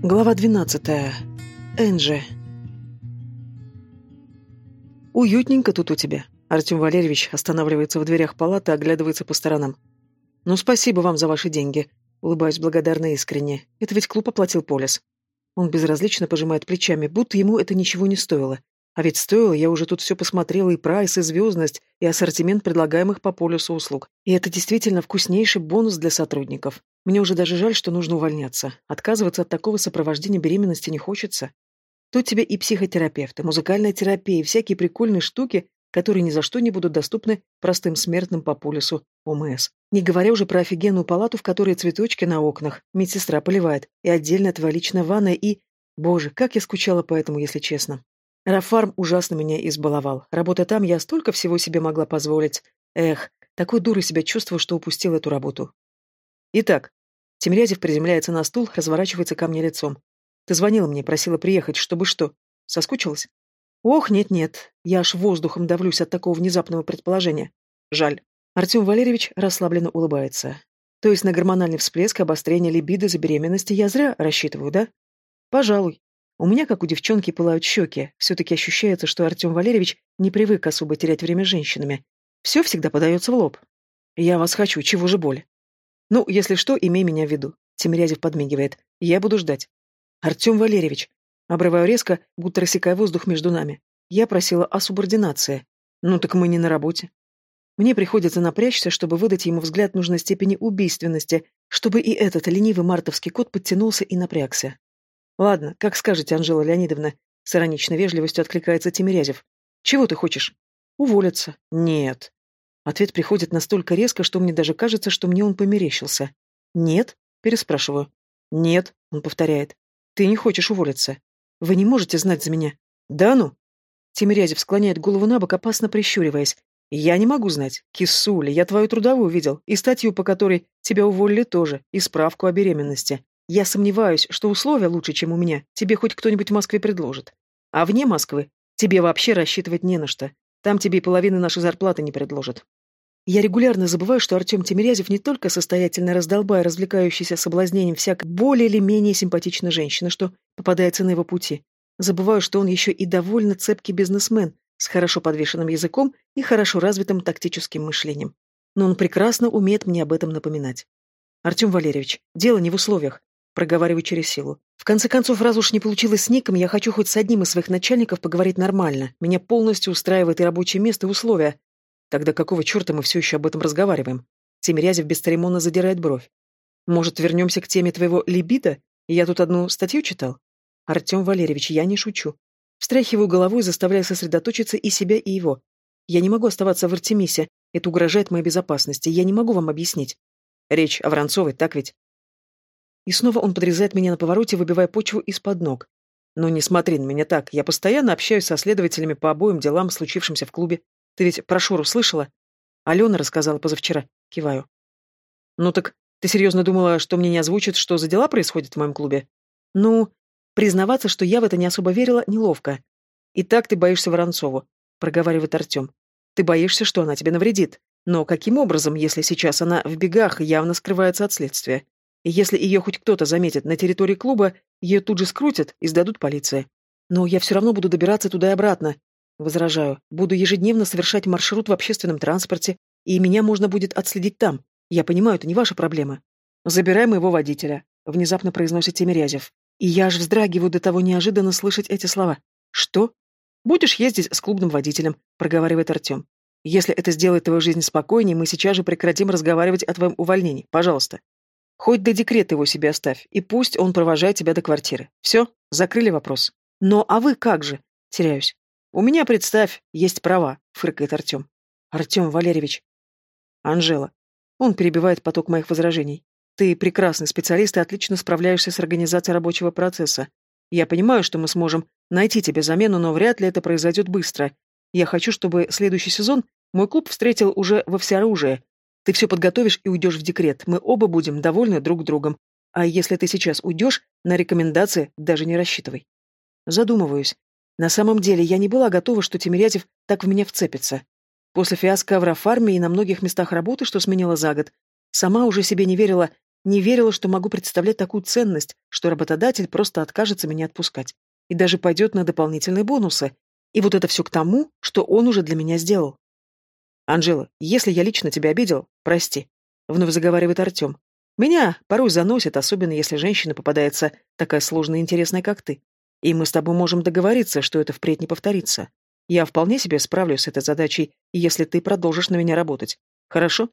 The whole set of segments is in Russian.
Глава 12. Энджи. Уютненько тут у тебя. Артем Валерьевич останавливается в дверях палаты, оглядывается по сторонам. Ну, спасибо вам за ваши деньги. Улыбаюсь благодарно и искренне. Это ведь клуб оплатил полис. Он безразлично пожимает плечами, будто ему это ничего не стоило. А ведь стоило, я уже тут все посмотрела, и прайс, и звездность, и ассортимент предлагаемых по полюсу услуг. И это действительно вкуснейший бонус для сотрудников. Мне уже даже жаль, что нужно увольняться. Отказываться от такого сопровождения беременности не хочется. Тут тебе и психотерапевт, и музыкальная терапия, всякие прикольные штуки, которые ни за что не будут доступны простым смертным по полюсу ОМС. Не говоря уже про офигенную палату, в которой цветочки на окнах, медсестра поливает, и отдельная твоя личная ванная, и... Боже, как я скучала по этому, если честно. Рафарм ужасно меня избаловал. Работа там, я столько всего себе могла позволить. Эх, такой дурой себя чувствую, что упустил эту работу. Итак, Тимирязев приземляется на стул, разворачивается ко мне лицом. Ты звонила мне, просила приехать, чтобы что? Соскучилась? Ох, нет-нет, я аж воздухом давлюсь от такого внезапного предположения. Жаль. Артем Валерьевич расслабленно улыбается. То есть на гормональный всплеск обострение либидо за беременности я зря рассчитываю, да? Пожалуй. У меня, как у девчонки, пылают щеки. Все-таки ощущается, что Артем Валерьевич не привык особо терять время с женщинами. Все всегда подается в лоб. Я вас хочу, чего же боль? Ну, если что, имей меня в виду. Тимирязев подмигивает. Я буду ждать. Артем Валерьевич. Обрываю резко, будто рассекая воздух между нами. Я просила о субординации. Ну так мы не на работе. Мне приходится напрячься, чтобы выдать ему взгляд нужной степени убийственности, чтобы и этот ленивый мартовский кот подтянулся и напрягся. Ладно, как скажете, Анжела Леонидовна. С ироничной вежливостью откликается Тимирязев. Чего ты хочешь? Уволиться. Нет. Ответ приходит настолько резко, что мне даже кажется, что мне он померещился. «Нет?» — переспрашиваю. «Нет», — он повторяет. «Ты не хочешь уволиться. Вы не можете знать за меня». «Да ну?» Тимирязев склоняет голову на бок, опасно прищуриваясь. «Я не могу знать. Кисуля, я твою трудовую видел, и статью, по которой тебя уволили тоже, и справку о беременности. Я сомневаюсь, что условия лучше, чем у меня, тебе хоть кто-нибудь в Москве предложит. А вне Москвы тебе вообще рассчитывать не на что. Там тебе и половины нашей зарплаты не предложат. Я регулярно забываю, что Артем Тимирязев не только состоятельно раздолбая, развлекающийся соблазнением всякой более или менее симпатичной женщины, что попадается на его пути. Забываю, что он еще и довольно цепкий бизнесмен, с хорошо подвешенным языком и хорошо развитым тактическим мышлением. Но он прекрасно умеет мне об этом напоминать. Артем Валерьевич, дело не в условиях. Проговариваю через силу. В конце концов, раз уж не получилось с Ником, я хочу хоть с одним из своих начальников поговорить нормально. Меня полностью устраивает и рабочее место, и условия. Тогда какого черта мы все еще об этом разговариваем? Тимирязев бесцеремонно задирает бровь. Может, вернемся к теме твоего либидо? Я тут одну статью читал. Артем Валерьевич, я не шучу. Встряхиваю головой, заставляя сосредоточиться и себя, и его. Я не могу оставаться в Артемисе. Это угрожает моей безопасности. Я не могу вам объяснить. Речь о Воронцовой, так ведь? И снова он подрезает меня на повороте, выбивая почву из-под ног. Но не смотри на меня так. Я постоянно общаюсь со следователями по обоим делам, случившимся в клубе. Ты ведь про Шуру слышала? Алена рассказала позавчера. Киваю. Ну так ты серьезно думала, что мне не озвучат, что за дела происходят в моем клубе? Ну, признаваться, что я в это не особо верила, неловко. И так ты боишься Воронцову, проговаривает Артем. Ты боишься, что она тебе навредит. Но каким образом, если сейчас она в бегах и явно скрывается от следствия? И если ее хоть кто-то заметит на территории клуба, ее тут же скрутят и сдадут полиции. Но я все равно буду добираться туда и обратно, Возражаю. Буду ежедневно совершать маршрут в общественном транспорте, и меня можно будет отследить там. Я понимаю, это не ваша проблема. Забирай моего водителя, внезапно произносит Тимирязев. И я аж вздрагиваю до того неожиданно слышать эти слова. Что? Будешь ездить с клубным водителем, проговаривает Артем. Если это сделает твою жизнь спокойнее, мы сейчас же прекратим разговаривать о твоем увольнении. Пожалуйста. Хоть до декрета его себе оставь, и пусть он провожает тебя до квартиры. Все, закрыли вопрос. Но а вы как же? Теряюсь. «У меня, представь, есть права», — фыркает Артем. «Артем Валерьевич». «Анжела». Он перебивает поток моих возражений. «Ты прекрасный специалист и отлично справляешься с организацией рабочего процесса. Я понимаю, что мы сможем найти тебе замену, но вряд ли это произойдет быстро. Я хочу, чтобы следующий сезон мой клуб встретил уже во всеоружие. Ты все подготовишь и уйдешь в декрет. Мы оба будем довольны друг другом. А если ты сейчас уйдешь, на рекомендации даже не рассчитывай». Задумываюсь. На самом деле, я не была готова, что Тимирязев так в меня вцепится. После фиаско в Рафарме и на многих местах работы, что сменила за год, сама уже себе не верила не верила, что могу представлять такую ценность, что работодатель просто откажется меня отпускать. И даже пойдет на дополнительные бонусы. И вот это все к тому, что он уже для меня сделал. «Анжела, если я лично тебя обидел, прости», — вновь заговаривает Артем. «Меня порой заносит, особенно если женщина попадается такая сложная и интересная, как ты. И мы с тобой можем договориться, что это впредь не повторится. Я вполне себе справлюсь с этой задачей, если ты продолжишь на меня работать. Хорошо?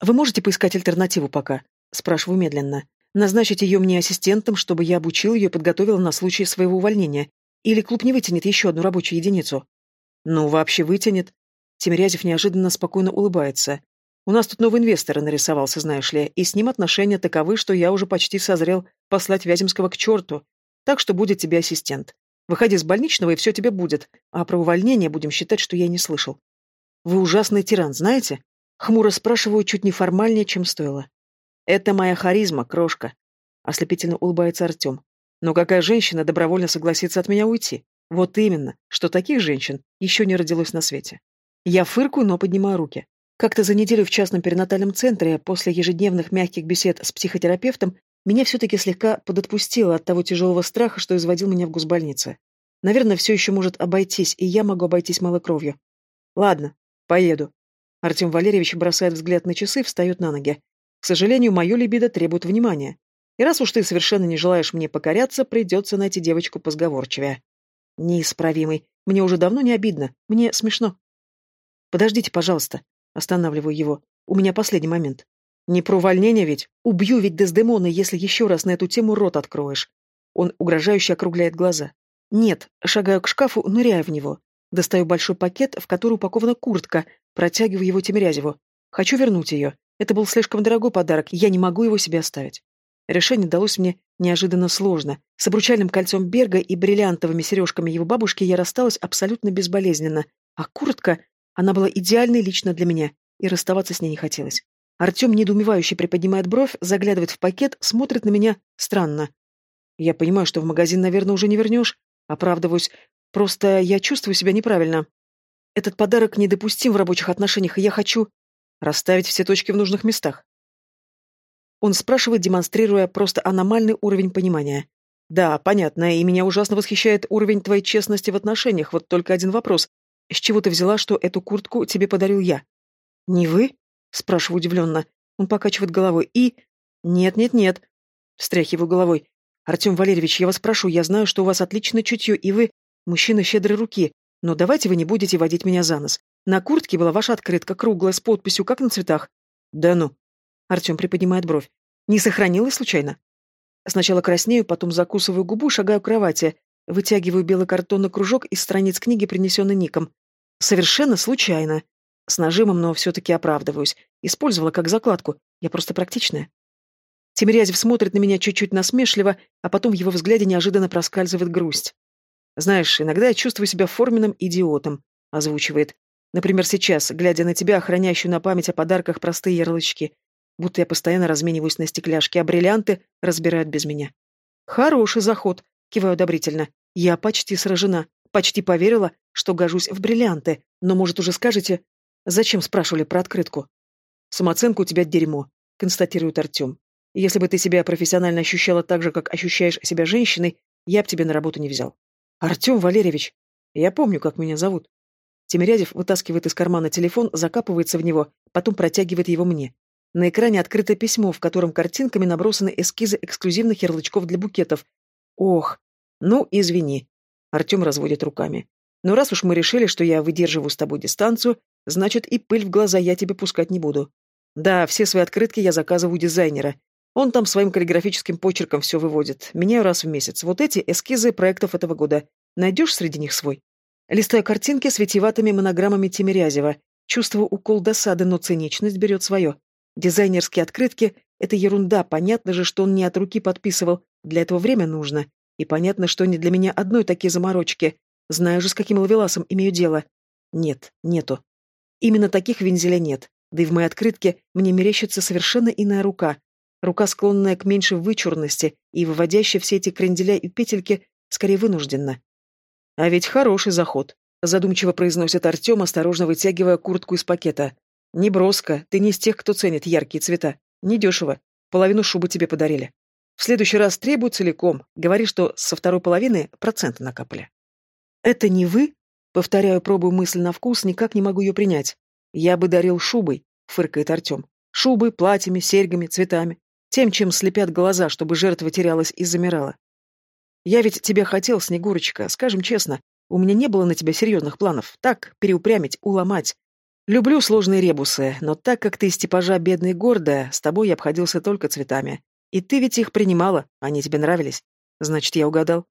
Вы можете поискать альтернативу пока? Спрашиваю медленно. Назначить ее мне ассистентом, чтобы я обучил ее и подготовил на случай своего увольнения. Или клуб не вытянет еще одну рабочую единицу? Ну, вообще вытянет. Тимирязев неожиданно спокойно улыбается. У нас тут новый инвестор нарисовался, знаешь ли, и с ним отношения таковы, что я уже почти созрел послать Вяземского к черту. Так что будет тебе ассистент. Выходи с больничного, и все тебе будет, а про увольнение будем считать, что я не слышал. Вы ужасный тиран, знаете? Хмуро спрашиваю чуть неформальнее, чем стоило. Это моя харизма, крошка. Ослепительно улыбается Артем. Но какая женщина добровольно согласится от меня уйти? Вот именно, что таких женщин еще не родилось на свете. Я фыркую, но поднимаю руки. Как-то за неделю в частном перинатальном центре, после ежедневных мягких бесед с психотерапевтом, меня все-таки слегка подотпустило от того тяжелого страха, что изводил меня в гусбольнице. Наверное, все еще может обойтись, и я могу обойтись малой кровью. Ладно, поеду. Артем Валерьевич бросает взгляд на часы, встает на ноги. К сожалению, мое либидо требует внимания. И раз уж ты совершенно не желаешь мне покоряться, придется найти девочку позговорчивее. Неисправимый. Мне уже давно не обидно. Мне смешно. Подождите, пожалуйста. Останавливаю его. У меня последний момент. Не про увольнение ведь. Убью ведь Дездемона, если еще раз на эту тему рот откроешь. Он угрожающе округляет глаза. Нет, шагаю к шкафу, ныряю в него. Достаю большой пакет, в который упакована куртка, протягиваю его Тимирязеву. Хочу вернуть ее. Это был слишком дорогой подарок, я не могу его себе оставить. Решение далось мне неожиданно сложно. С обручальным кольцом Берга и бриллиантовыми сережками его бабушки я рассталась абсолютно безболезненно. А куртка, она была идеальной лично для меня, и расставаться с ней не хотелось. Артем недоумевающе приподнимает бровь, заглядывает в пакет, смотрит на меня странно. Я понимаю, что в магазин, наверное, уже не вернешь. Оправдываюсь. Просто я чувствую себя неправильно. Этот подарок недопустим в рабочих отношениях, и я хочу расставить все точки в нужных местах. Он спрашивает, демонстрируя просто аномальный уровень понимания. Да, понятно, и меня ужасно восхищает уровень твоей честности в отношениях. Вот только один вопрос. С чего ты взяла, что эту куртку тебе подарил я? Не вы? Спрашиваю удивленно. Он покачивает головой. И... Нет-нет-нет. Встряхиваю головой. Артем Валерьевич, я вас прошу, я знаю, что у вас отличное чутье, и вы... Мужчина щедрой руки. Но давайте вы не будете водить меня за нос. На куртке была ваша открытка, круглая, с подписью, как на цветах. Да ну. Артем приподнимает бровь. Не сохранилась случайно? Сначала краснею, потом закусываю губу, шагаю к кровати, вытягиваю белый картонный кружок из страниц книги, принесенный Ником. Совершенно случайно. С нажимом, но все-таки оправдываюсь. Использовала как закладку. Я просто практичная. Тимирязев смотрит на меня чуть-чуть насмешливо, а потом в его взгляде неожиданно проскальзывает грусть. «Знаешь, иногда я чувствую себя форменным идиотом», — озвучивает. «Например, сейчас, глядя на тебя, охраняющую на память о подарках простые ярлычки, будто я постоянно размениваюсь на стекляшки, а бриллианты разбирают без меня». «Хороший заход», — киваю одобрительно. «Я почти сражена, почти поверила, что гожусь в бриллианты, но, может, уже скажете, Зачем спрашивали про открытку? Самооценка у тебя дерьмо, констатирует Артем. Если бы ты себя профессионально ощущала так же, как ощущаешь себя женщиной, я бы тебя на работу не взял. Артем Валерьевич, я помню, как меня зовут. Тимирязев вытаскивает из кармана телефон, закапывается в него, потом протягивает его мне. На экране открыто письмо, в котором картинками набросаны эскизы эксклюзивных ярлычков для букетов. Ох, ну, извини. Артем разводит руками. Но раз уж мы решили, что я выдерживаю с тобой дистанцию, значит и пыль в глаза я тебе пускать не буду. Да, все свои открытки я заказываю дизайнера. Он там своим каллиграфическим почерком все выводит. Меняю раз в месяц. Вот эти эскизы проектов этого года. Найдешь среди них свой? Листаю картинки с витиеватыми монограммами Тимирязева. Чувствую укол досады, но циничность берет свое. Дизайнерские открытки — это ерунда. Понятно же, что он не от руки подписывал. Для этого время нужно. И понятно, что не для меня одной такие заморочки. Знаю же, с каким ловеласом имею дело. Нет, нету. Именно таких вензеля нет. Да и в моей открытке мне мерещится совершенно иная рука. Рука, склонная к меньшей вычурности и выводящая все эти кренделя и петельки, скорее вынужденно. А ведь хороший заход, задумчиво произносит Артем, осторожно вытягивая куртку из пакета. Не броско, ты не из тех, кто ценит яркие цвета. Недешево. Половину шубы тебе подарили. В следующий раз требуй целиком. Говори, что со второй половины проценты накапали. Это не вы? Повторяю, пробую мысль на вкус, никак не могу ее принять. Я бы дарил шубой, фыркает Артем. Шубой, платьями, серьгами, цветами. Тем, чем слепят глаза, чтобы жертва терялась и замирала. Я ведь тебя хотел, Снегурочка, скажем честно. У меня не было на тебя серьезных планов. Так, переупрямить, уломать. Люблю сложные ребусы, но так как ты из типажа бедная и гордая, с тобой я обходился только цветами. И ты ведь их принимала, они тебе нравились. Значит, я угадал.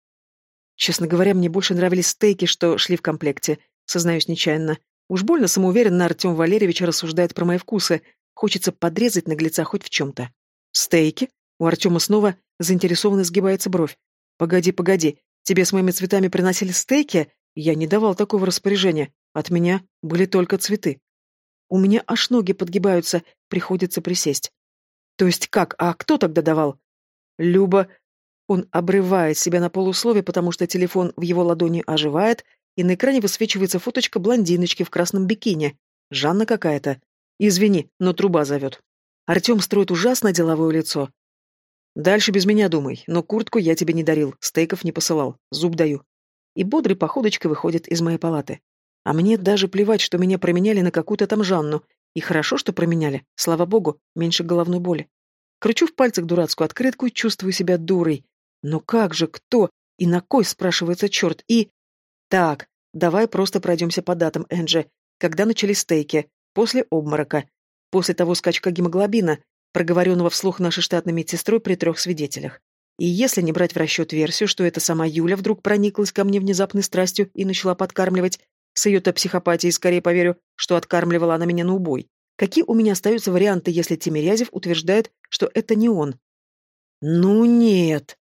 Честно говоря, мне больше нравились стейки, что шли в комплекте, сознаюсь нечаянно. Уж больно самоуверенно Артем Валерьевич рассуждает про мои вкусы. Хочется подрезать наглеца хоть в чем-то. Стейки? У Артема снова заинтересованно сгибается бровь. Погоди, погоди, тебе с моими цветами приносили стейки? Я не давал такого распоряжения. От меня были только цветы. У меня аж ноги подгибаются, приходится присесть. То есть как? А кто тогда давал? Люба... Он обрывает себя на полуслове, потому что телефон в его ладони оживает, и на экране высвечивается фоточка блондиночки в красном бикини. Жанна какая-то. Извини, но труба зовет. Артем строит ужасно деловое лицо. Дальше без меня думай, но куртку я тебе не дарил, стейков не посылал, зуб даю. И бодрой походочкой выходит из моей палаты. А мне даже плевать, что меня променяли на какую-то там Жанну. И хорошо, что променяли, слава богу, меньше головной боли. Кручу в пальцах дурацкую открытку и чувствую себя дурой. Но как же, кто? И на кой, спрашивается черт, и... Так, давай просто пройдемся по датам, Энджи. Когда начались стейки? После обморока. После того скачка гемоглобина, проговоренного вслух нашей штатной медсестрой при трех свидетелях. И если не брать в расчет версию, что эта сама Юля вдруг прониклась ко мне внезапной страстью и начала подкармливать, с ее-то психопатией скорее поверю, что откармливала она меня на убой. Какие у меня остаются варианты, если Тимирязев утверждает, что это не он? Ну нет.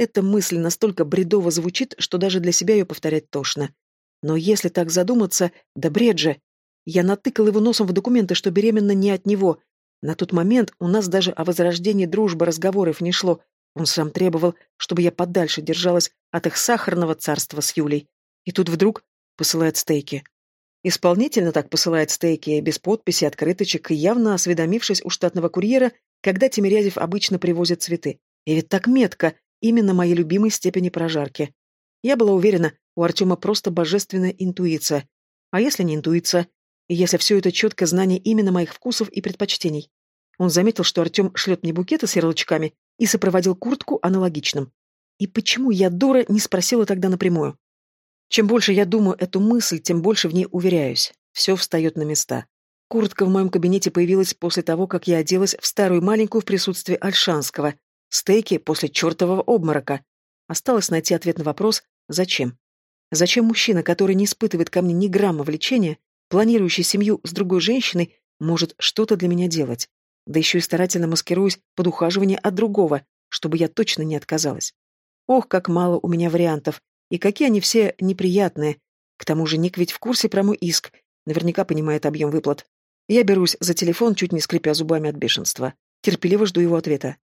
Эта мысль настолько бредово звучит, что даже для себя ее повторять тошно. Но если так задуматься, да бред же. Я натыкал его носом в документы, что беременна не от него. На тот момент у нас даже о возрождении дружбы разговоров не шло. Он сам требовал, чтобы я подальше держалась от их сахарного царства с Юлей. И тут вдруг посылает стейки. Исполнительно так посылает стейки, без подписи, открыточек, явно осведомившись у штатного курьера, когда Тимирязев обычно привозит цветы. И ведь так метко, именно моей любимой степени прожарки. Я была уверена, у Артема просто божественная интуиция. А если не интуиция? Если все это четкое знание именно моих вкусов и предпочтений? Он заметил, что Артем шлет мне букеты с ярлычками и сопроводил куртку аналогичным. И почему я, дура, не спросила тогда напрямую? Чем больше я думаю эту мысль, тем больше в ней уверяюсь. Все встает на места. Куртка в моем кабинете появилась после того, как я оделась в старую маленькую в присутствии Альшанского. Стейки после чертового обморока. Осталось найти ответ на вопрос «Зачем?». Зачем мужчина, который не испытывает ко мне ни грамма влечения, планирующий семью с другой женщиной, может что-то для меня делать? Да еще и старательно маскируюсь под ухаживание от другого, чтобы я точно не отказалась. Ох, как мало у меня вариантов, и какие они все неприятные. К тому же Ник ведь в курсе про мой иск, наверняка понимает объем выплат. Я берусь за телефон, чуть не скрипя зубами от бешенства. Терпеливо жду его ответа.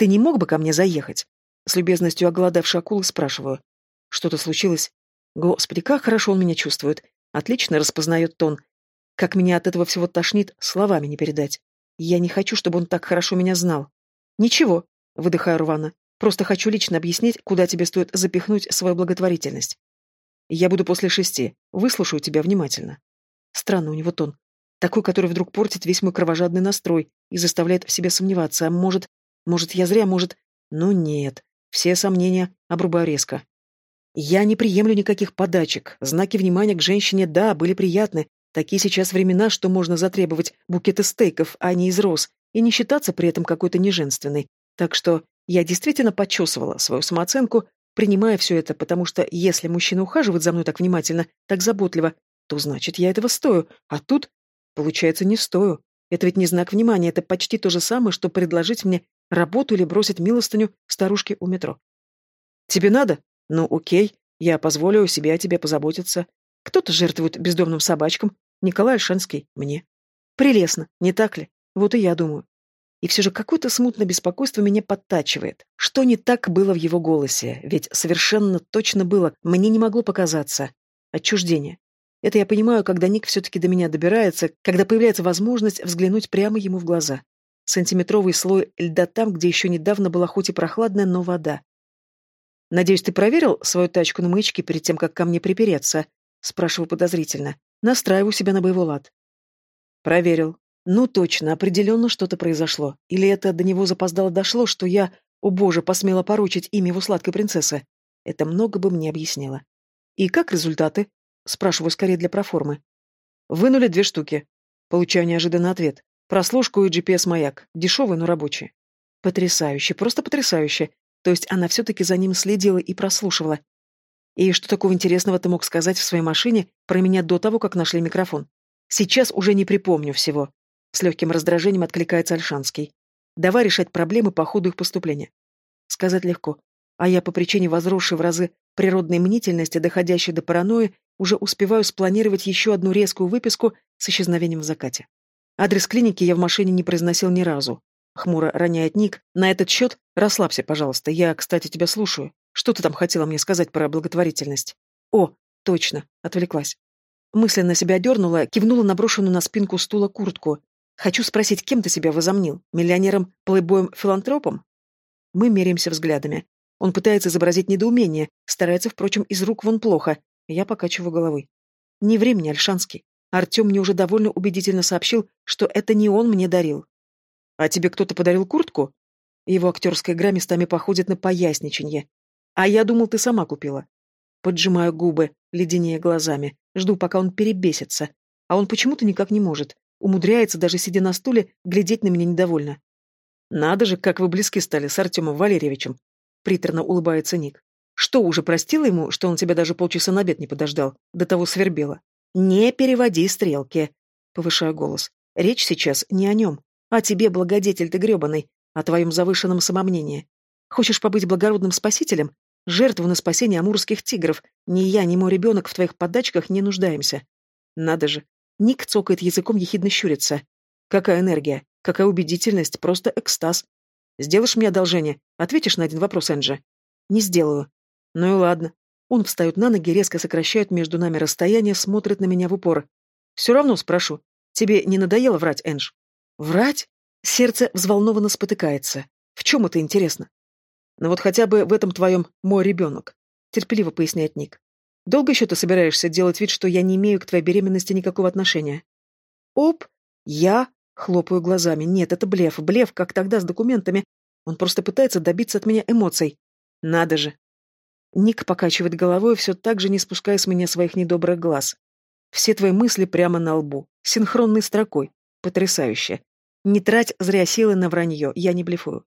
«Ты не мог бы ко мне заехать?» С любезностью оголодавшей акулы спрашиваю. «Что-то случилось?» Господи, как хорошо он меня чувствует. Отлично распознает тон. Как меня от этого всего тошнит, словами не передать. Я не хочу, чтобы он так хорошо меня знал. Ничего, выдыхаю рвано. Просто хочу лично объяснить, куда тебе стоит запихнуть свою благотворительность. Я буду после шести. Выслушаю тебя внимательно. Странно у него тон. Такой, который вдруг портит весь мой кровожадный настрой и заставляет в себе сомневаться. А может, может, я зря, может... Но нет. Все сомнения обрубаю резко. Я не приемлю никаких подачек. Знаки внимания к женщине, да, были приятны. Такие сейчас времена, что можно затребовать букеты стейков, а не из роз, и не считаться при этом какой-то неженственной. Так что я действительно почесывала свою самооценку, принимая все это, потому что если мужчина ухаживает за мной так внимательно, так заботливо, то значит, я этого стою, а тут, получается, не стою. Это ведь не знак внимания, это почти то же самое, что предложить мне работу или бросить милостыню старушке у метро. Тебе надо? Ну, окей, я позволю себе о тебе позаботиться. Кто-то жертвует бездомным собачкам, Николай Альшанский, мне. Прелестно, не так ли? Вот и я думаю. И все же какое-то смутное беспокойство меня подтачивает. Что не так было в его голосе? Ведь совершенно точно было, мне не могло показаться. Отчуждение. Это я понимаю, когда Ник все-таки до меня добирается, когда появляется возможность взглянуть прямо ему в глаза. Сантиметровый слой льда там, где еще недавно была хоть и прохладная, но вода. «Надеюсь, ты проверил свою тачку на маячке перед тем, как ко мне припереться?» Спрашиваю подозрительно. Настраиваю себя на боевой лад. Проверил. Ну точно, определенно что-то произошло. Или это до него запоздало дошло, что я, о боже, посмела поручить имя его сладкой принцессы. Это много бы мне объяснило. И как результаты? Спрашиваю скорее для проформы. Вынули две штуки. Получаю неожиданный ответ. Прослушку и GPS-маяк. Дешевый, но рабочий. Потрясающе, просто потрясающе. То есть она все-таки за ним следила и прослушивала. И что такого интересного ты мог сказать в своей машине про меня до того, как нашли микрофон? Сейчас уже не припомню всего. С легким раздражением откликается Альшанский. Давай решать проблемы по ходу их поступления. Сказать легко. А я по причине возросшей в разы природной мнительности, доходящей до паранойи, уже успеваю спланировать еще одну резкую выписку с исчезновением в закате. Адрес клиники я в машине не произносил ни разу. Хмуро роняет Ник. На этот счет расслабься, пожалуйста. Я, кстати, тебя слушаю. Что ты там хотела мне сказать про благотворительность? О, точно, отвлеклась. Мысленно себя дернула, кивнула на брошенную на спинку стула куртку. Хочу спросить, кем ты себя возомнил? Миллионером, плейбоем, филантропом? Мы меряемся взглядами. Он пытается изобразить недоумение, старается, впрочем, из рук вон плохо. Я покачиваю головой. Не времени, Альшанский. Артем мне уже довольно убедительно сообщил, что это не он мне дарил. «А тебе кто-то подарил куртку?» Его актерская игра местами походит на поясничанье. «А я думал, ты сама купила». Поджимаю губы, леденее глазами, жду, пока он перебесится. А он почему-то никак не может. Умудряется, даже сидя на стуле, глядеть на меня недовольно. «Надо же, как вы близки стали с Артемом Валерьевичем!» Приторно улыбается Ник. «Что, уже простила ему, что он тебя даже полчаса на обед не подождал? До того свербело?» «Не переводи стрелки!» Повышаю голос. «Речь сейчас не о нем. А тебе, благодетель ты гребаный, о твоем завышенном самомнении. Хочешь побыть благородным спасителем? Жертву на спасение амурских тигров. Ни я, ни мой ребенок в твоих подачках не нуждаемся. Надо же. Ник цокает языком, ехидно щурится. Какая энергия, какая убедительность, просто экстаз. Сделаешь мне одолжение? Ответишь на один вопрос, Энджи? Не сделаю. Ну и ладно. Он встает на ноги, резко сокращает между нами расстояние, смотрит на меня в упор. Все равно спрошу. Тебе не надоело врать, Эндж? Врать? Сердце взволнованно спотыкается. В чем это интересно? Ну вот хотя бы в этом твоем «мой ребенок», — терпеливо поясняет Ник. Долго еще ты собираешься делать вид, что я не имею к твоей беременности никакого отношения? Оп! Я хлопаю глазами. Нет, это блеф. Блеф, как тогда с документами. Он просто пытается добиться от меня эмоций. Надо же. Ник покачивает головой, все так же не спуская с меня своих недобрых глаз. Все твои мысли прямо на лбу, синхронной строкой. Потрясающе. Не трать зря силы на вранье, я не блефую.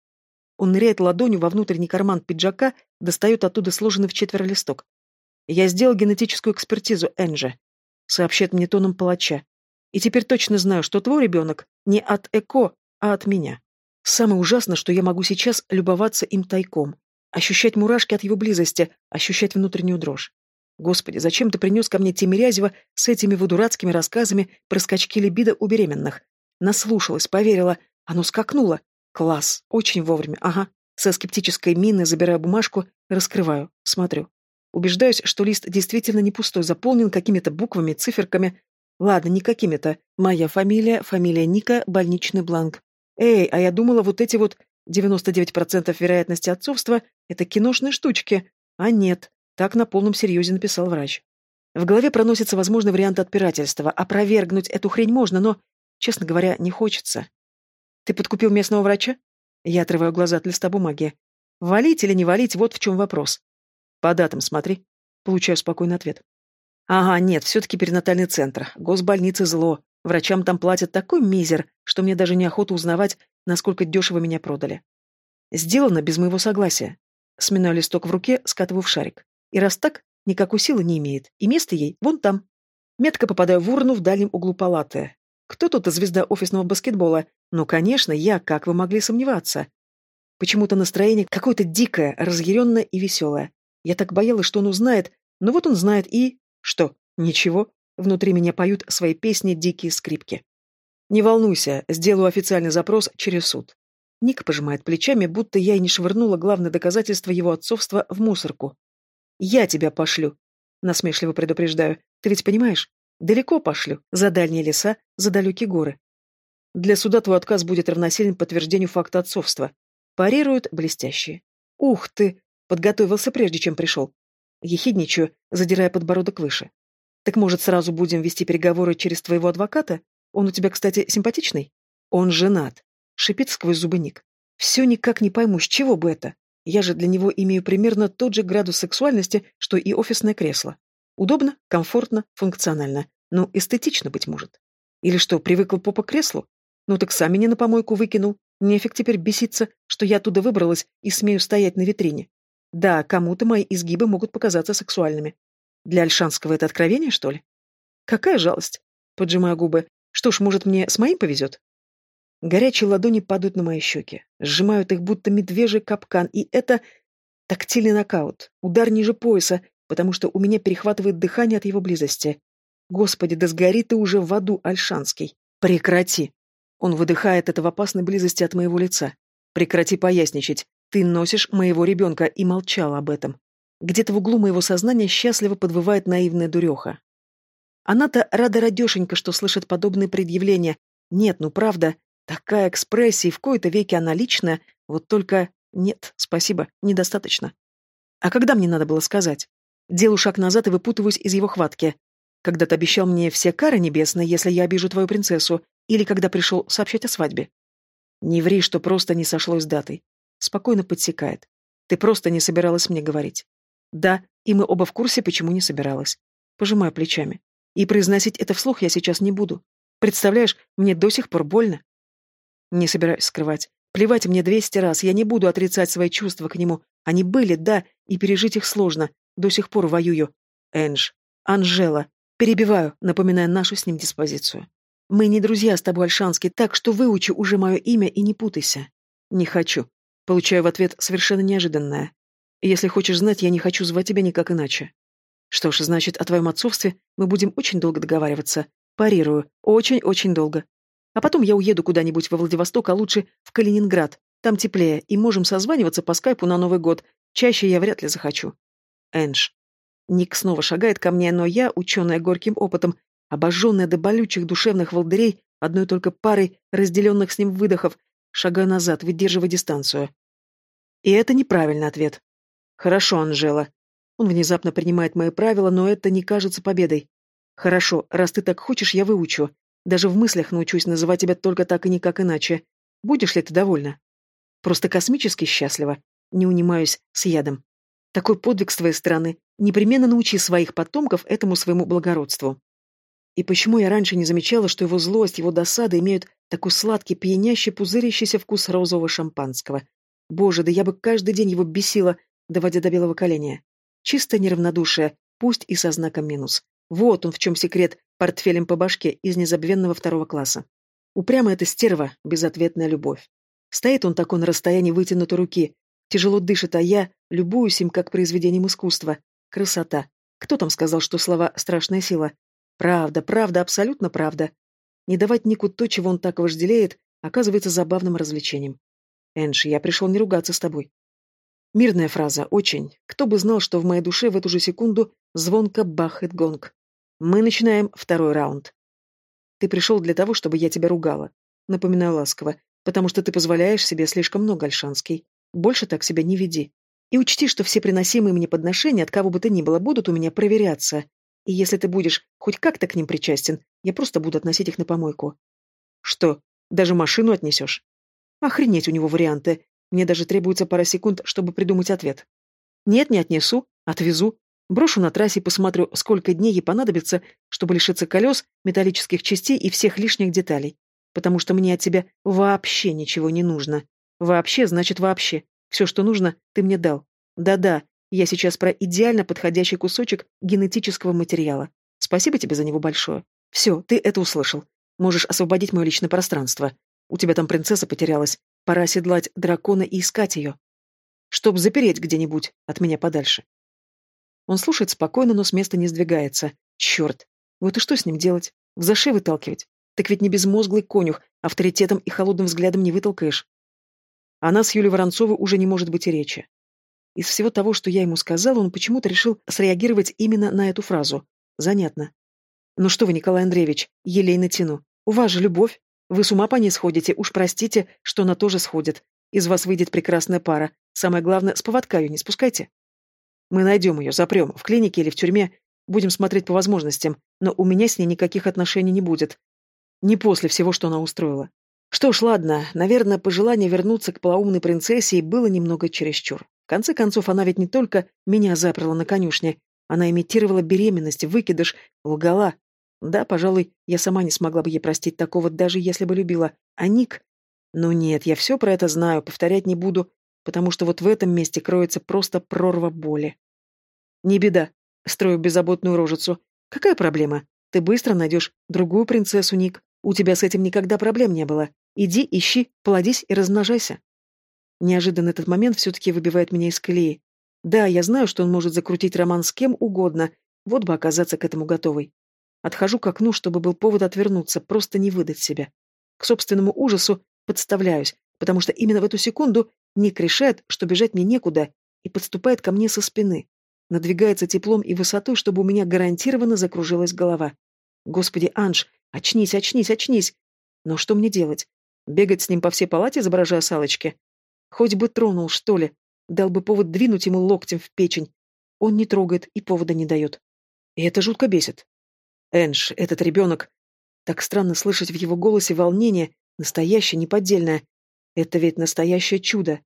Он ныряет ладонью во внутренний карман пиджака, достает оттуда сложенный в четверо листок. «Я сделал генетическую экспертизу, Энджи», — сообщает мне тоном палача. «И теперь точно знаю, что твой ребенок не от ЭКО, а от меня. Самое ужасное, что я могу сейчас любоваться им тайком, ощущать мурашки от его близости, ощущать внутреннюю дрожь. Господи, зачем ты принес ко мне Тимирязева с этими его дурацкими рассказами про скачки либидо у беременных? Наслушалась, поверила. Оно скакнуло. Класс. Очень вовремя. Ага. Со скептической миной забираю бумажку, раскрываю, смотрю. Убеждаюсь, что лист действительно не пустой, заполнен какими-то буквами, циферками. Ладно, не какими-то. Моя фамилия, фамилия Ника, больничный бланк. Эй, а я думала, вот эти вот 99% вероятности отцовства — это киношные штучки. А нет, так на полном серьезе написал врач. В голове проносится возможный вариант отпирательства. Опровергнуть эту хрень можно, но Честно говоря, не хочется. Ты подкупил местного врача? Я отрываю глаза от листа бумаги. Валить или не валить, вот в чем вопрос. По датам смотри. Получаю спокойный ответ. Ага, нет, все-таки перинатальный центр. Госбольница зло. Врачам там платят такой мизер, что мне даже неохота узнавать, насколько дешево меня продали. Сделано без моего согласия. Сминаю листок в руке, скатываю в шарик. И раз так, никакой силы не имеет, и место ей вон там. Метко попадаю в урну в дальнем углу палаты. Кто тут звезда офисного баскетбола? Ну, конечно, я, как вы могли сомневаться? Почему-то настроение какое-то дикое, разъяренное и веселое. Я так боялась, что он узнает, но вот он знает и... Что? Ничего. Внутри меня поют свои песни дикие скрипки. Не волнуйся, сделаю официальный запрос через суд. Ник пожимает плечами, будто я и не швырнула главное доказательство его отцовства в мусорку. «Я тебя пошлю», — насмешливо предупреждаю. «Ты ведь понимаешь? Далеко пошлю, за дальние леса, за далекие горы. Для суда твой отказ будет равносилен подтверждению факта отцовства. Парируют блестящие. Ух ты! Подготовился прежде, чем пришел. Ехидничаю, задирая подбородок выше. Так может, сразу будем вести переговоры через твоего адвоката? Он у тебя, кстати, симпатичный? Он женат. Шипит сквозь зубы Ник. Все никак не пойму, с чего бы это? Я же для него имею примерно тот же градус сексуальности, что и офисное кресло. Удобно, комфортно, функционально. Ну, эстетично, быть может. Или что, привыкла попа к креслу? Ну так сами не на помойку выкинул. Нефиг теперь беситься, что я оттуда выбралась и смею стоять на витрине. Да, кому-то мои изгибы могут показаться сексуальными. Для Альшанского это откровение, что ли? Какая жалость. Поджимаю губы. Что ж, может, мне с моим повезет? Горячие ладони падают на мои щеки, сжимают их, будто медвежий капкан, и это тактильный нокаут, удар ниже пояса, потому что у меня перехватывает дыхание от его близости. Господи, да сгори ты уже в аду, Альшанский. Прекрати. Он выдыхает это в опасной близости от моего лица. Прекрати поясничать. Ты носишь моего ребенка и молчал об этом. Где-то в углу моего сознания счастливо подвывает наивная дуреха. Она-то рада радешенька, что слышит подобные предъявления. Нет, ну правда, Такая экспрессия, в кои-то веки она личная, вот только нет, спасибо, недостаточно. А когда мне надо было сказать? Делаю шаг назад и выпутываюсь из его хватки. Когда ты обещал мне все кары небесные, если я обижу твою принцессу, или когда пришел сообщать о свадьбе. Не ври, что просто не сошлось с датой. Спокойно подсекает. Ты просто не собиралась мне говорить. Да, и мы оба в курсе, почему не собиралась. Пожимаю плечами. И произносить это вслух я сейчас не буду. Представляешь, мне до сих пор больно. Не собираюсь скрывать. Плевать мне двести раз, я не буду отрицать свои чувства к нему. Они были, да, и пережить их сложно. До сих пор воюю. Эндж. Анжела. Перебиваю, напоминая нашу с ним диспозицию. Мы не друзья с тобой, Альшанский, так что выучи уже мое имя и не путайся. Не хочу. Получаю в ответ совершенно неожиданное. Если хочешь знать, я не хочу звать тебя никак иначе. Что ж, значит, о твоем отцовстве мы будем очень долго договариваться. Парирую. Очень-очень долго. А потом я уеду куда-нибудь во Владивосток, а лучше в Калининград. Там теплее, и можем созваниваться по скайпу на Новый год. Чаще я вряд ли захочу. Эндж. Ник снова шагает ко мне, но я, ученая горьким опытом, обожженная до болючих душевных волдырей, одной только парой разделенных с ним выдохов, шагаю назад, выдерживая дистанцию. И это неправильный ответ. Хорошо, Анжела. Он внезапно принимает мои правила, но это не кажется победой. Хорошо, раз ты так хочешь, я выучу. Даже в мыслях научусь называть тебя только так и никак иначе. Будешь ли ты довольна? Просто космически счастлива. Не унимаюсь с ядом. Такой подвиг с твоей стороны. Непременно научи своих потомков этому своему благородству. И почему я раньше не замечала, что его злость, его досада имеют такой сладкий, пьянящий, пузырящийся вкус розового шампанского? Боже, да я бы каждый день его бесила, доводя до белого коленя. Чисто неравнодушие, пусть и со знаком минус. Вот он в чем секрет портфелем по башке из незабвенного второго класса. Упрямо эта стерва, безответная любовь. Стоит он такой на расстоянии вытянутой руки, тяжело дышит, а я любуюсь им как произведением искусства. Красота. Кто там сказал, что слова «страшная сила»? Правда, правда, абсолютно правда. Не давать Нику то, чего он так вожделеет, оказывается забавным развлечением. Энж, я пришел не ругаться с тобой. Мирная фраза, очень. Кто бы знал, что в моей душе в эту же секунду звонко бахает гонг. Мы начинаем второй раунд. Ты пришел для того, чтобы я тебя ругала. Напоминаю ласково, потому что ты позволяешь себе слишком много, Альшанский. Больше так себя не веди. И учти, что все приносимые мне подношения от кого бы то ни было будут у меня проверяться. И если ты будешь хоть как-то к ним причастен, я просто буду относить их на помойку. Что, даже машину отнесешь? Охренеть у него варианты. Мне даже требуется пара секунд, чтобы придумать ответ. Нет, не отнесу, отвезу. Брошу на трассе и посмотрю, сколько дней ей понадобится, чтобы лишиться колес, металлических частей и всех лишних деталей. Потому что мне от тебя вообще ничего не нужно. Вообще значит вообще. Все, что нужно, ты мне дал. Да-да, я сейчас про идеально подходящий кусочек генетического материала. Спасибо тебе за него большое. Все, ты это услышал. Можешь освободить мое личное пространство. У тебя там принцесса потерялась. Пора оседлать дракона и искать ее. Чтоб запереть где-нибудь от меня подальше. Он слушает спокойно, но с места не сдвигается. Черт! Вот и что с ним делать? В зашей выталкивать? Так ведь не безмозглый конюх, авторитетом и холодным взглядом не вытолкаешь. Она с Юлей Воронцовой уже не может быть и речи. Из всего того, что я ему сказала, он почему-то решил среагировать именно на эту фразу. Занятно. «Ну что вы, Николай Андреевич, елей натяну. У вас же любовь. Вы с ума по ней сходите, уж простите, что она тоже сходит. Из вас выйдет прекрасная пара. Самое главное, с поводка ее не спускайте. Мы найдем ее, запрем, в клинике или в тюрьме. Будем смотреть по возможностям, но у меня с ней никаких отношений не будет. Не после всего, что она устроила. Что ж, ладно, наверное, пожелание вернуться к полоумной принцессе было немного чересчур. В конце концов, она ведь не только меня заперла на конюшне, она имитировала беременность, выкидыш, лгала. Да, пожалуй, я сама не смогла бы ей простить такого, даже если бы любила. А Ник? Ну нет, я все про это знаю, повторять не буду, потому что вот в этом месте кроется просто прорва боли. Не беда, строю беззаботную рожицу. Какая проблема? Ты быстро найдешь другую принцессу, Ник. У тебя с этим никогда проблем не было. Иди, ищи, плодись и размножайся. Неожиданно этот момент все-таки выбивает меня из колеи. Да, я знаю, что он может закрутить роман с кем угодно, вот бы оказаться к этому готовой. Отхожу к окну, чтобы был повод отвернуться, просто не выдать себя. К собственному ужасу подставляюсь, потому что именно в эту секунду Ник решает, что бежать мне некуда, и подступает ко мне со спины. Надвигается теплом и высотой, чтобы у меня гарантированно закружилась голова. Господи, Анж, очнись, очнись, очнись. Но что мне делать? Бегать с ним по всей палате, изображая салочки? Хоть бы тронул, что ли. Дал бы повод двинуть ему локтем в печень. Он не трогает и повода не дает. И это жутко бесит. Энж, этот ребенок... Так странно слышать в его голосе волнение, настоящее, неподдельное. Это ведь настоящее чудо.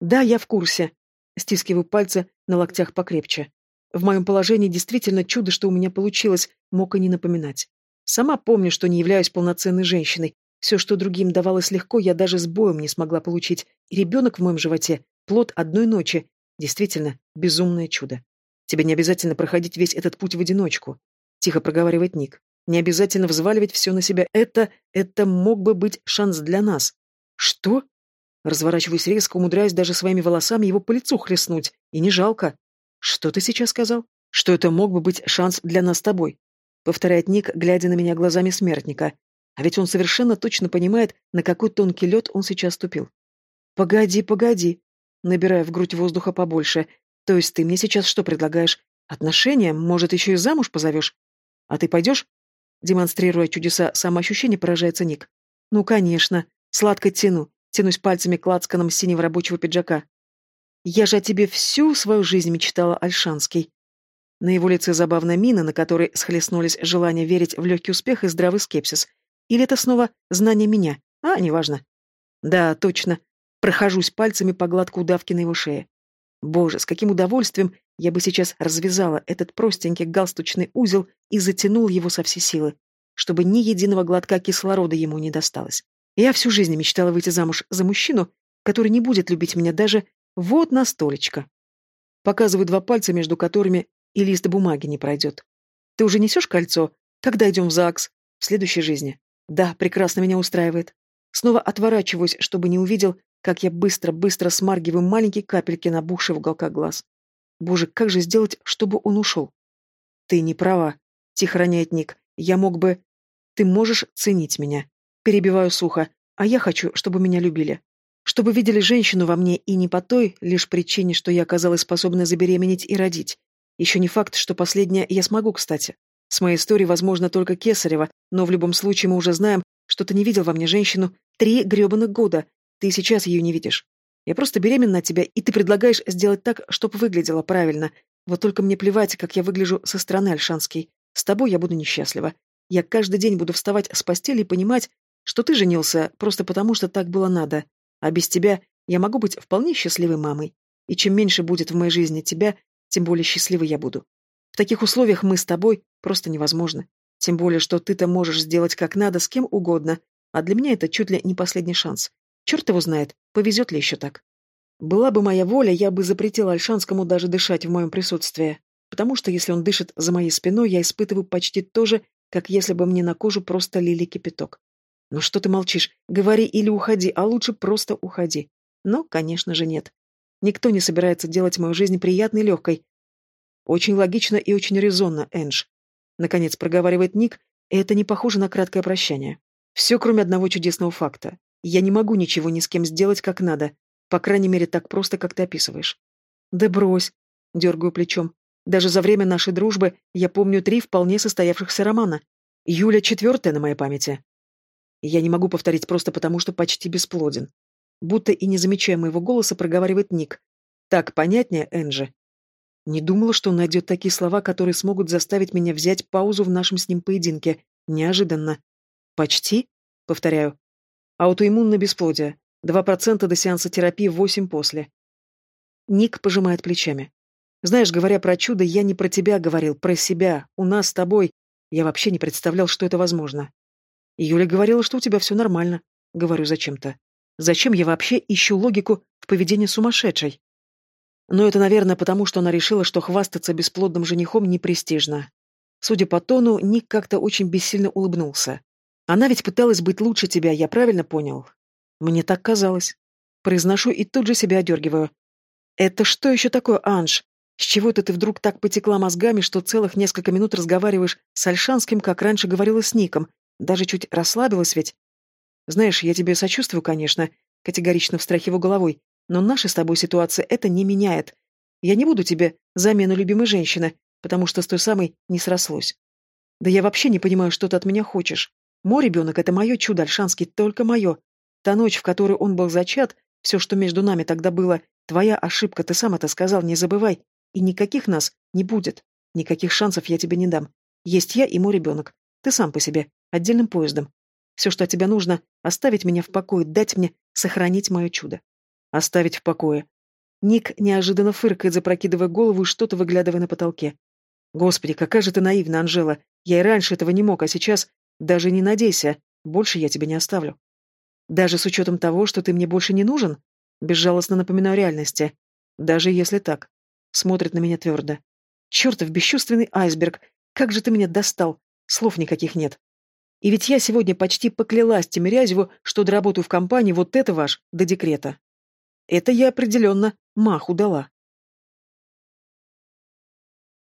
Да, я в курсе. Стискиваю пальцы на локтях покрепче. В моем положении действительно чудо, что у меня получилось, мог и не напоминать. Сама помню, что не являюсь полноценной женщиной, все, что другим давалось легко, я даже с боем не смогла получить. И ребенок в моем животе — плод одной ночи. Действительно, безумное чудо. Тебе не обязательно проходить весь этот путь в одиночку. Тихо проговаривает Ник. Не обязательно взваливать все на себя. Это... это мог бы быть шанс для нас. Что? Разворачиваюсь резко, умудряюсь даже своими волосами его по лицу хлестнуть. И не жалко. Что ты сейчас сказал? Что это мог бы быть шанс для нас с тобой? Повторяет Ник, глядя на меня глазами смертника. А ведь он совершенно точно понимает, на какой тонкий лед он сейчас ступил. «Погоди, погоди», набирая в грудь воздуха побольше. «То есть ты мне сейчас что предлагаешь? Отношения? Может, еще и замуж позовешь? А ты пойдешь?» Демонстрируя чудеса самоощущения, поражается Ник. «Ну, конечно. Сладко тяну. Тянусь пальцами к лацканам синего рабочего пиджака. Я же о тебе всю свою жизнь мечтала, Альшанский». На его лице забавная мина, на которой схлестнулись желание верить в легкий успех и здравый скепсис. Или это снова знание меня? А, неважно. Да, точно. Прохожусь пальцами по гладку удавки на его шее. Боже, с каким удовольствием я бы сейчас развязала этот простенький галстучный узел и затянул его со всей силы, чтобы ни единого глотка кислорода ему не досталось. Я всю жизнь мечтала выйти замуж за мужчину, который не будет любить меня даже вот на столечко. Показываю два пальца, между которыми и лист бумаги не пройдет. Ты уже несешь кольцо? Когда идем в ЗАГС? В следующей жизни. Да, прекрасно меня устраивает. Снова отворачиваюсь, чтобы не увидел, как я быстро-быстро смаргиваю маленькие капельки набухшие в уголках глаз. Боже, как же сделать, чтобы он ушел? Ты не права, тихо роняет Ник. Я мог бы... Ты можешь ценить меня. Перебиваю сухо. А я хочу, чтобы меня любили. Чтобы видели женщину во мне и не по той лишь причине, что я оказалась способна забеременеть и родить. Еще не факт, что последнее я смогу, кстати. С моей историей, возможно, только Кесарева, но в любом случае мы уже знаем, что ты не видел во мне женщину три гребаных года. Ты сейчас ее не видишь. Я просто беременна от тебя, и ты предлагаешь сделать так, чтобы выглядело правильно. Вот только мне плевать, как я выгляжу со стороны Альшанской. С тобой я буду несчастлива. Я каждый день буду вставать с постели и понимать, что ты женился просто потому, что так было надо. А без тебя я могу быть вполне счастливой мамой. И чем меньше будет в моей жизни тебя, тем более счастливой я буду. В таких условиях мы с тобой просто невозможно. Тем более, что ты-то можешь сделать как надо с кем угодно, а для меня это чуть ли не последний шанс. Черт его знает, повезет ли еще так. Была бы моя воля, я бы запретила Альшанскому даже дышать в моем присутствии, потому что если он дышит за моей спиной, я испытываю почти то же, как если бы мне на кожу просто лили кипяток. Ну что ты молчишь? Говори или уходи, а лучше просто уходи. Но, конечно же, нет. Никто не собирается делать мою жизнь приятной и легкой, очень логично и очень резонно, Эндж. Наконец проговаривает Ник, и это не похоже на краткое прощание. Все, кроме одного чудесного факта. Я не могу ничего ни с кем сделать как надо. По крайней мере, так просто, как ты описываешь. Да брось, дергаю плечом. Даже за время нашей дружбы я помню три вполне состоявшихся романа. Юля четвертая на моей памяти. Я не могу повторить просто потому, что почти бесплоден. Будто и не замечая моего голоса, проговаривает Ник. Так понятнее, Энджи? Не думала, что он найдет такие слова, которые смогут заставить меня взять паузу в нашем с ним поединке. Неожиданно. Почти? Повторяю. Аутоиммунное бесплодие. Два процента до сеанса терапии, восемь после. Ник пожимает плечами. Знаешь, говоря про чудо, я не про тебя говорил, про себя. У нас с тобой. Я вообще не представлял, что это возможно. Юля говорила, что у тебя все нормально. Говорю зачем-то. Зачем я вообще ищу логику в поведении сумасшедшей? Но это, наверное, потому, что она решила, что хвастаться бесплодным женихом не престижно. Судя по тону, Ник как-то очень бессильно улыбнулся. Она ведь пыталась быть лучше тебя, я правильно понял? Мне так казалось. Произношу и тут же себя одергиваю. Это что еще такое, Анж? С чего это ты вдруг так потекла мозгами, что целых несколько минут разговариваешь с Альшанским, как раньше говорила с Ником? Даже чуть расслабилась ведь? Знаешь, я тебе сочувствую, конечно, категорично встряхиваю головой, но наша с тобой ситуация это не меняет. Я не буду тебе замену любимой женщины, потому что с той самой не срослось. Да я вообще не понимаю, что ты от меня хочешь. Мой ребенок — это мое чудо, Альшанский, только мое. Та ночь, в которой он был зачат, все, что между нами тогда было, твоя ошибка, ты сам это сказал, не забывай. И никаких нас не будет. Никаких шансов я тебе не дам. Есть я и мой ребенок. Ты сам по себе, отдельным поездом. Все, что от тебя нужно, оставить меня в покое, дать мне сохранить мое чудо. Оставить в покое. Ник неожиданно фыркает, запрокидывая голову и что-то выглядывая на потолке. Господи, какая же ты наивна, Анжела. Я и раньше этого не мог, а сейчас даже не надейся. Больше я тебя не оставлю. Даже с учетом того, что ты мне больше не нужен? Безжалостно напоминаю реальности. Даже если так. Смотрит на меня твердо. Чертов бесчувственный айсберг. Как же ты меня достал. Слов никаких нет. И ведь я сегодня почти поклялась Тимирязеву, что доработаю в компании вот это ваш до декрета. Это я определенно маху дала.